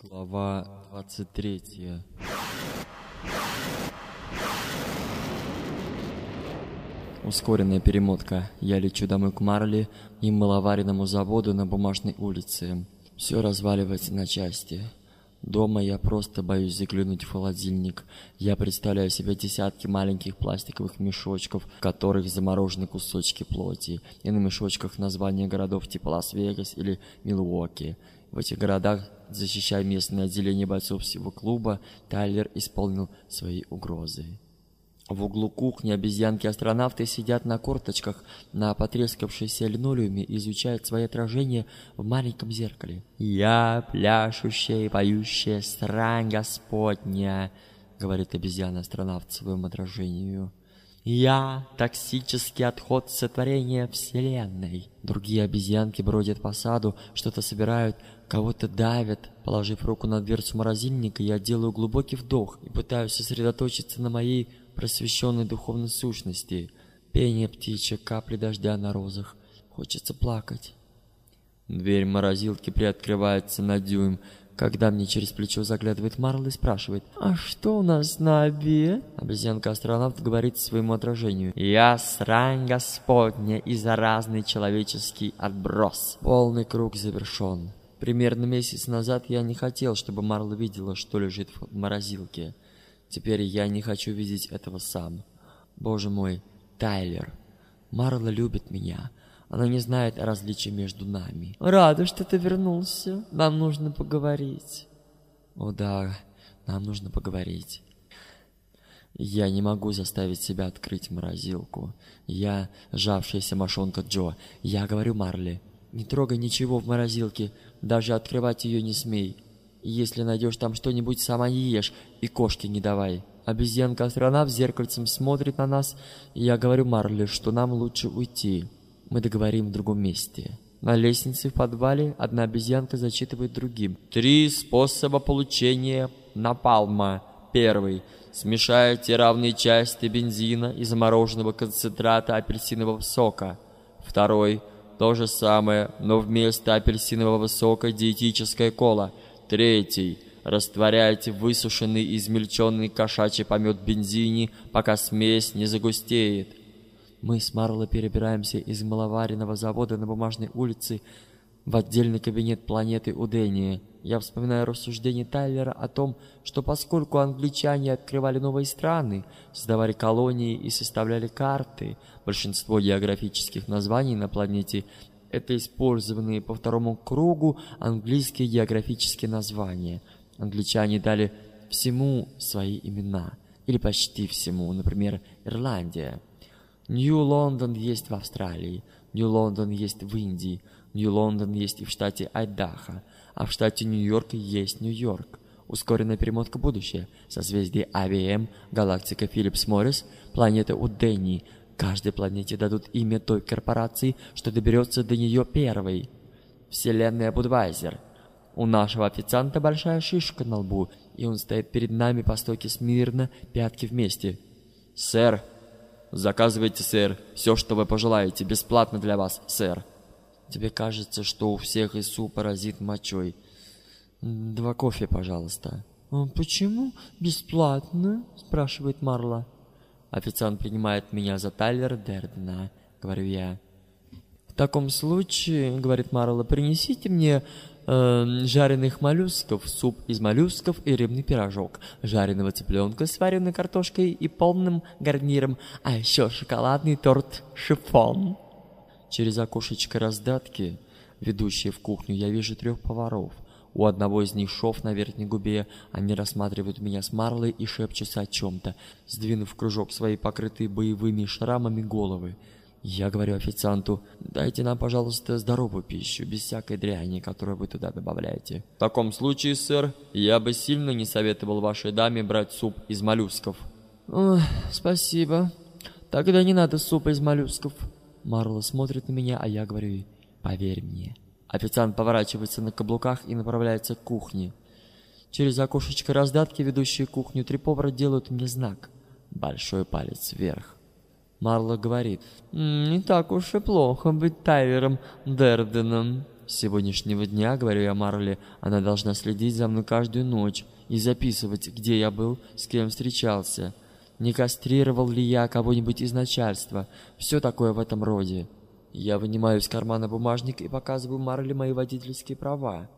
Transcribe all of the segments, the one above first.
Глава 23 Ускоренная перемотка. Я лечу домой к Марли и маловаренному заводу на Бумажной улице. Все разваливается на части. Дома я просто боюсь заглянуть в холодильник. Я представляю себе десятки маленьких пластиковых мешочков, в которых заморожены кусочки плоти, и на мешочках названия городов типа Лас-Вегас или Милуоки. В этих городах, защищая местное отделение бойцов всего клуба, Тайлер исполнил свои угрозы. В углу кухни обезьянки-астронавты сидят на корточках на потрескавшейся линолеуме и изучают свои отражения в маленьком зеркале. «Я пляшущая и поющая стран Господня», — говорит обезьяна-астронавт своему отражению. «Я — токсический отход сотворения Вселенной». Другие обезьянки бродят по саду, что-то собирают, кого-то давят. Положив руку на дверцу морозильника, я делаю глубокий вдох и пытаюсь сосредоточиться на моей просвещенной духовной сущности. Пение птичек, капли дождя на розах. Хочется плакать. Дверь морозилки приоткрывается на дюйм, когда мне через плечо заглядывает Марл и спрашивает, «А что у нас на обед?» Обезьянка-астронавт говорит своему отражению, «Я срань Господня и заразный человеческий отброс». Полный круг завершен. Примерно месяц назад я не хотел, чтобы Марла видела, что лежит в морозилке. Теперь я не хочу видеть этого сам. Боже мой, Тайлер. Марла любит меня. Она не знает о различии между нами. Рада, что ты вернулся. Нам нужно поговорить. О да, нам нужно поговорить. Я не могу заставить себя открыть морозилку. Я сжавшаяся мошонка Джо. Я говорю Марли, не трогай ничего в морозилке, даже открывать ее не смей. Если найдешь там что-нибудь, сама не ешь и кошке не давай. Обезьянка-астронавт зеркальцем смотрит на нас, я говорю Марли, что нам лучше уйти. Мы договорим в другом месте. На лестнице в подвале одна обезьянка зачитывает другим. Три способа получения напалма. Первый. Смешайте равные части бензина и замороженного концентрата апельсинового сока. Второй. То же самое, но вместо апельсинового сока диетическая кола. Третий. Растворяйте высушенный измельченный кошачий помет в бензине, пока смесь не загустеет. Мы с Марло перебираемся из маловаренного завода на Бумажной улице в отдельный кабинет планеты Удения. Я вспоминаю рассуждение Тайлера о том, что поскольку англичане открывали новые страны, создавали колонии и составляли карты, большинство географических названий на планете – это использованные по второму кругу английские географические названия. Англичане дали всему свои имена, или почти всему, например, Ирландия. Нью-Лондон есть в Австралии, Нью-Лондон есть в Индии, Нью-Лондон есть и в штате Айдахо, а в штате Нью-Йорк есть Нью-Йорк. Ускоренная перемотка будущее. Созвездие АВМ, галактика Филлипс Моррис, планета Уденни. Каждой планете дадут имя той корпорации, что доберется до нее первой. Вселенная Будвайзер. У нашего официанта большая шишка на лбу, и он стоит перед нами по стойке смирно, пятки вместе. «Сэр!» «Заказывайте, сэр, все, что вы пожелаете, бесплатно для вас, сэр!» Тебе кажется, что у всех ИСУ паразит мочой. Два кофе, пожалуйста. «А «Почему бесплатно?» – спрашивает Марла. Официант принимает меня за Тайлера Дердена, говорю я. «В таком случае, — говорит Марла, — принесите мне э, жареных моллюсков, суп из моллюсков и рыбный пирожок, жареного цыпленка с вареной картошкой и полным гарниром, а еще шоколадный торт шифон». Через окошечко раздатки, ведущие в кухню, я вижу трех поваров. У одного из них шов на верхней губе, они рассматривают меня с Марлой и шепчутся о чем-то, сдвинув кружок свои покрытые боевыми шрамами головы. Я говорю официанту, дайте нам, пожалуйста, здоровую пищу, без всякой дряни, которую вы туда добавляете. В таком случае, сэр, я бы сильно не советовал вашей даме брать суп из моллюсков. Ох, спасибо. Тогда не надо супа из моллюсков. Марла смотрит на меня, а я говорю ей, поверь мне. Официант поворачивается на каблуках и направляется к кухне. Через окошечко раздатки, ведущие кухню, три повара делают мне знак. Большой палец вверх. Марла говорит, «Не так уж и плохо быть Тайлером Дерденом». С сегодняшнего дня, говорю я Марли, она должна следить за мной каждую ночь и записывать, где я был, с кем встречался. Не кастрировал ли я кого-нибудь из начальства? Все такое в этом роде. Я вынимаю из кармана бумажник и показываю Марли мои водительские права.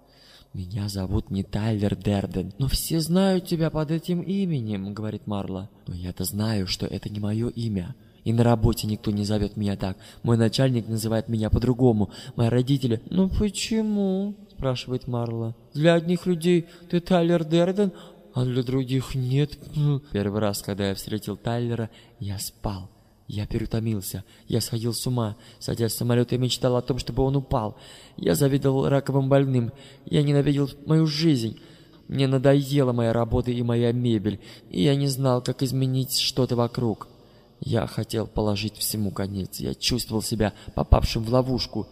«Меня зовут не Тайлер Дерден, но все знают тебя под этим именем», — говорит Марла. «Но я-то знаю, что это не мое имя. И на работе никто не зовет меня так. Мой начальник называет меня по-другому. Мои родители...» «Ну почему?» — спрашивает Марла. «Для одних людей ты Тайлер Дерден, а для других нет». Первый раз, когда я встретил Тайлера, я спал. Я переутомился. Я сходил с ума. Садясь в самолет, я мечтал о том, чтобы он упал. Я завидовал раковым больным. Я ненавидел мою жизнь. Мне надоела моя работа и моя мебель, и я не знал, как изменить что-то вокруг. Я хотел положить всему конец. Я чувствовал себя попавшим в ловушку.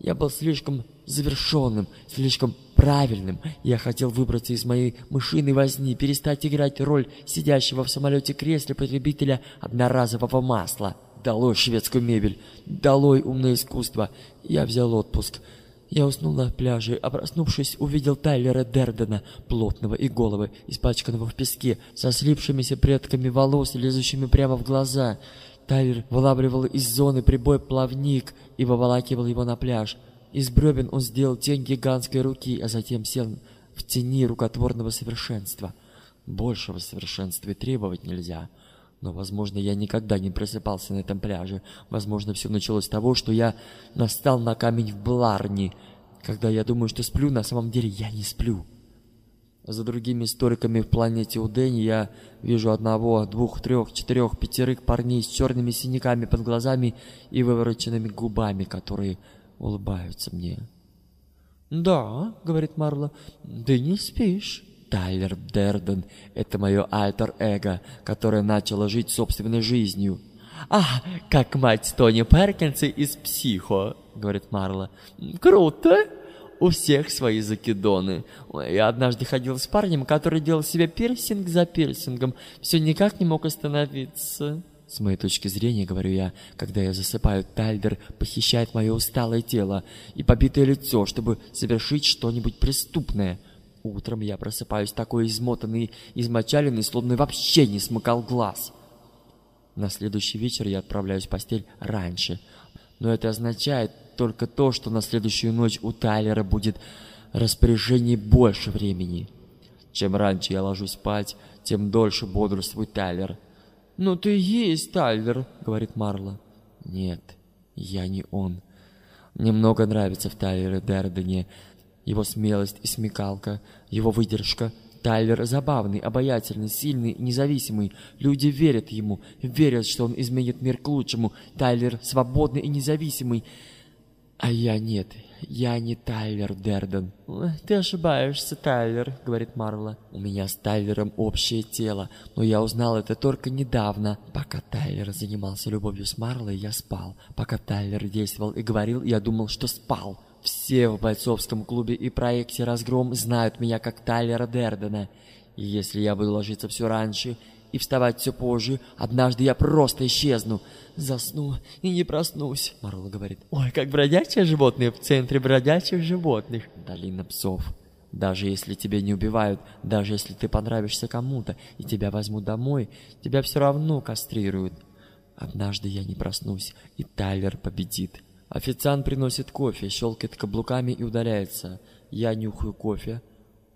Я был слишком завершенным, слишком правильным. Я хотел выбраться из моей мышиной возни, перестать играть роль сидящего в самолете кресле потребителя одноразового масла. Долой шведскую мебель, долой умное искусство. Я взял отпуск. Я уснул на пляже, а проснувшись, увидел Тайлера Дердена, плотного и голого, испачканного в песке, со слипшимися предками волос, лезущими прямо в глаза. Тайлер вылавливал из зоны прибой плавник и выволакивал его на пляж. Из бревен он сделал тень гигантской руки, а затем сел в тени рукотворного совершенства. Большего совершенства и требовать нельзя. Но, возможно, я никогда не просыпался на этом пляже. Возможно, все началось с того, что я настал на камень в Бларни. Когда я думаю, что сплю, на самом деле я не сплю. За другими историками в планете Удени я вижу одного, двух, трех, четырех, пятерых парней с черными синяками под глазами и вывороченными губами, которые улыбаются мне. «Да», — говорит Марла, — «ты не спишь». Тайлер Дерден — это мое альтер-эго, которое начало жить собственной жизнью. «А, как мать Тони Перкинса из «Психо», — говорит Марла. «Круто!» У всех свои закидоны. Я однажды ходил с парнем, который делал себе пирсинг за пирсингом. Все никак не мог остановиться. С моей точки зрения, говорю я, когда я засыпаю, Тальдер похищает мое усталое тело и побитое лицо, чтобы совершить что-нибудь преступное. Утром я просыпаюсь такой измотанный, измочаленный, словно вообще не смыкал глаз. На следующий вечер я отправляюсь в постель раньше. Но это означает только то, что на следующую ночь у Тайлера будет распоряжение больше времени. Чем раньше я ложусь спать, тем дольше бодрствует Тайлер. «Ну ты есть Тайлер», — говорит Марла. «Нет, я не он. Мне много нравится в Тайлере Дердене. Его смелость и смекалка, его выдержка. Тайлер забавный, обаятельный, сильный, независимый. Люди верят ему, верят, что он изменит мир к лучшему. Тайлер свободный и независимый. А я нет, я не Тайлер Дерден. Ты ошибаешься, Тайлер, говорит Марла. У меня с Тайлером общее тело, но я узнал это только недавно. Пока Тайлер занимался любовью с Марлой, я спал. Пока Тайлер действовал и говорил, я думал, что спал. Все в бойцовском клубе и проекте «Разгром» знают меня как Тайлера Дердена. И если я буду ложиться все раньше и вставать все позже, однажды я просто исчезну. Засну и не проснусь, Марла говорит. Ой, как бродячие животные в центре бродячих животных. Долина псов. Даже если тебя не убивают, даже если ты понравишься кому-то и тебя возьмут домой, тебя все равно кастрируют. Однажды я не проснусь, и Тайлер победит. Официант приносит кофе, щелкает каблуками и удаляется. Я нюхаю кофе.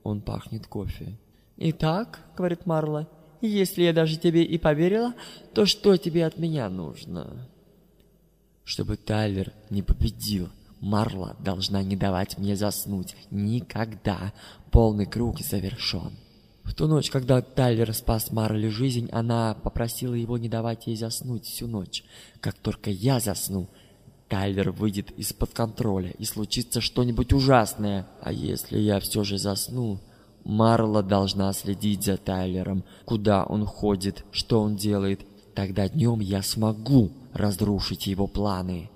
Он пахнет кофе. «Итак», — говорит Марла, — если я даже тебе и поверила, то что тебе от меня нужно? Чтобы Тайлер не победил, Марла должна не давать мне заснуть. Никогда. Полный круг завершен. В ту ночь, когда Тайлер спас Марли жизнь, она попросила его не давать ей заснуть всю ночь. Как только я засну, Тайлер выйдет из-под контроля, и случится что-нибудь ужасное. А если я все же засну, Марла должна следить за Тайлером, куда он ходит, что он делает. Тогда днем я смогу разрушить его планы.